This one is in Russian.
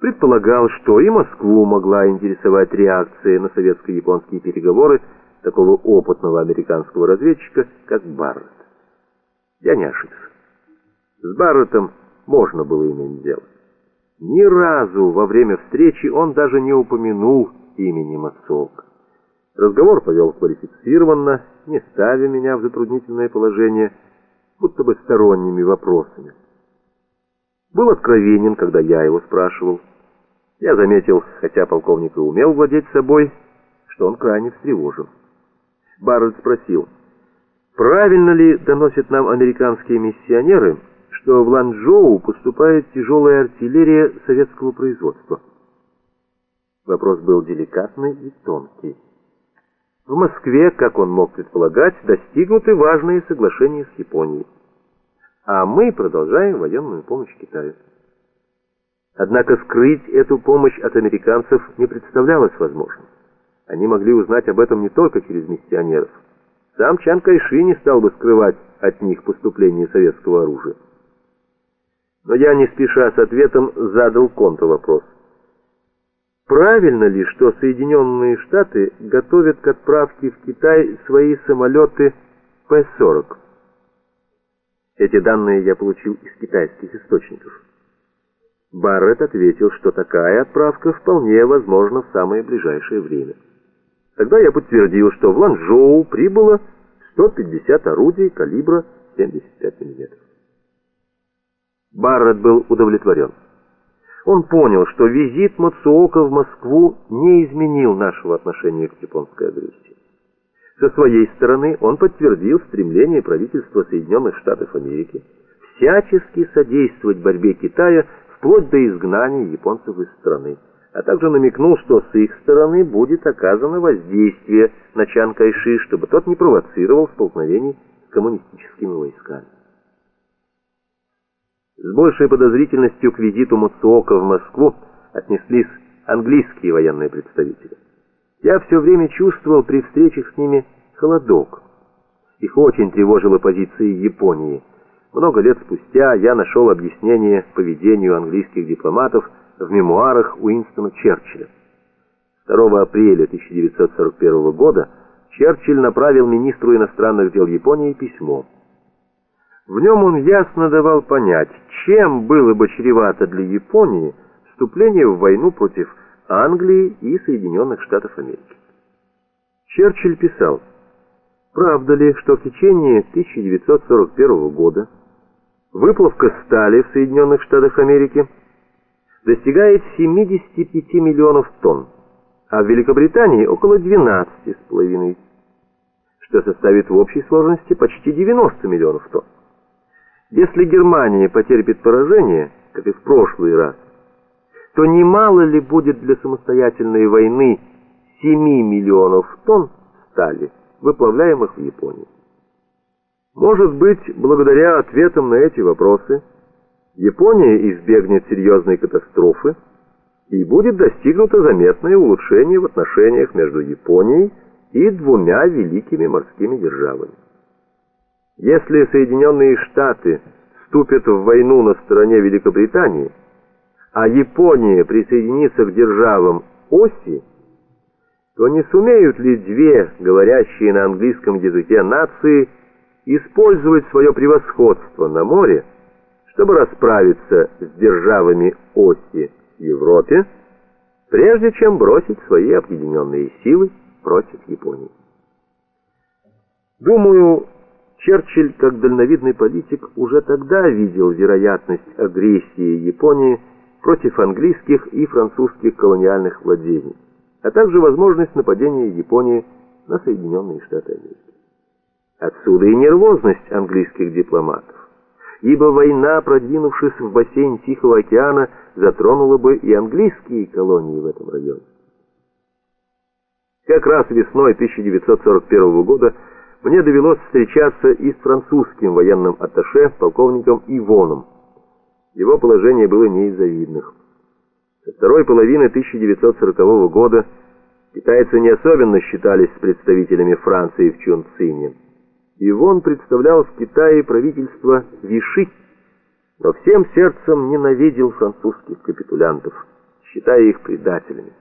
Предполагал, что и Москву могла интересовать реакция на советско-японские переговоры такого опытного американского разведчика, как Барретт. Я не ошибся. С Барреттом можно было иметь дело. Ни разу во время встречи он даже не упомянул имени Мацуока. Разговор повел квалифицированно, не ставя меня в затруднительное положение, будто бы сторонними вопросами. Был откровенен, когда я его спрашивал. Я заметил, хотя полковник и умел владеть собой, что он крайне встревожен. Барретт спросил, правильно ли доносят нам американские миссионеры, что в Ланчжоу поступает тяжелая артиллерия советского производства? Вопрос был деликатный и тонкий. В Москве, как он мог предполагать, достигнуты важные соглашения с Японией. А мы продолжаем военную помощь Китаю. Однако скрыть эту помощь от американцев не представлялось возможным. Они могли узнать об этом не только через миссионеров. Сам Чан Кайши не стал бы скрывать от них поступление советского оружия. Но я не спеша с ответом задал контрвопрос. Правильно ли, что Соединенные Штаты готовят к отправке в Китай свои самолеты П-40? Эти данные я получил из китайских источников. Барретт ответил, что такая отправка вполне возможна в самое ближайшее время. Тогда я подтвердил, что в Ланчжоу прибыло 150 орудий калибра 75 мм. Барретт был удовлетворен. Он понял, что визит Мацуока в Москву не изменил нашего отношения к японской агрессии. Со своей стороны он подтвердил стремление правительства Соединенных Штатов Америки всячески содействовать борьбе Китая вплоть до изгнания японцев из страны, а также намекнул, что с их стороны будет оказано воздействие на Чан Кайши, чтобы тот не провоцировал столкновений с коммунистическими войсками. С большей подозрительностью к визиту Муцуока в Москву отнеслись английские военные представители. Я все время чувствовал при встречах с ними холодок. Их очень тревожила позиция Японии. Много лет спустя я нашел объяснение поведению английских дипломатов в мемуарах Уинстона Черчилля. 2 апреля 1941 года Черчилль направил министру иностранных дел Японии письмо. В нем он ясно давал понять, чем было бы чревато для Японии вступление в войну против Англии и Соединенных Штатов Америки. Черчилль писал, правда ли, что в течение 1941 года выплавка стали в Соединенных Штатах Америки достигает 75 миллионов тонн, а в Великобритании около 12,5, что составит в общей сложности почти 90 миллионов тонн. Если Германия потерпит поражение, как и в прошлый раз, то немало ли будет для самостоятельной войны 7 миллионов тонн стали, выплавляемых в Японии? Может быть, благодаря ответам на эти вопросы, Япония избегнет серьезной катастрофы и будет достигнуто заметное улучшение в отношениях между Японией и двумя великими морскими державами. Если Соединенные Штаты вступят в войну на стороне Великобритании, а Япония присоединится к державам оси, то не сумеют ли две говорящие на английском языке нации использовать свое превосходство на море, чтобы расправиться с державами оси в Европе, прежде чем бросить свои объединенные силы против Японии? Думаю, Черчилль, как дальновидный политик, уже тогда видел вероятность агрессии Японии против английских и французских колониальных владений, а также возможность нападения Японии на Соединенные Штаты Америки. Отсюда и нервозность английских дипломатов, ибо война, продвинувшись в бассейн Тихого океана, затронула бы и английские колонии в этом районе. Как раз весной 1941 года мне довелось встречаться и с французским военным атташе полковником Ивоном. Его положение было не из завидных. Со второй половины 1940 года китайцы не особенно считались представителями Франции в Чунцине. Ивон представлял в Китае правительство Виши, но всем сердцем ненавидел французских капитулянтов. считая их предателями.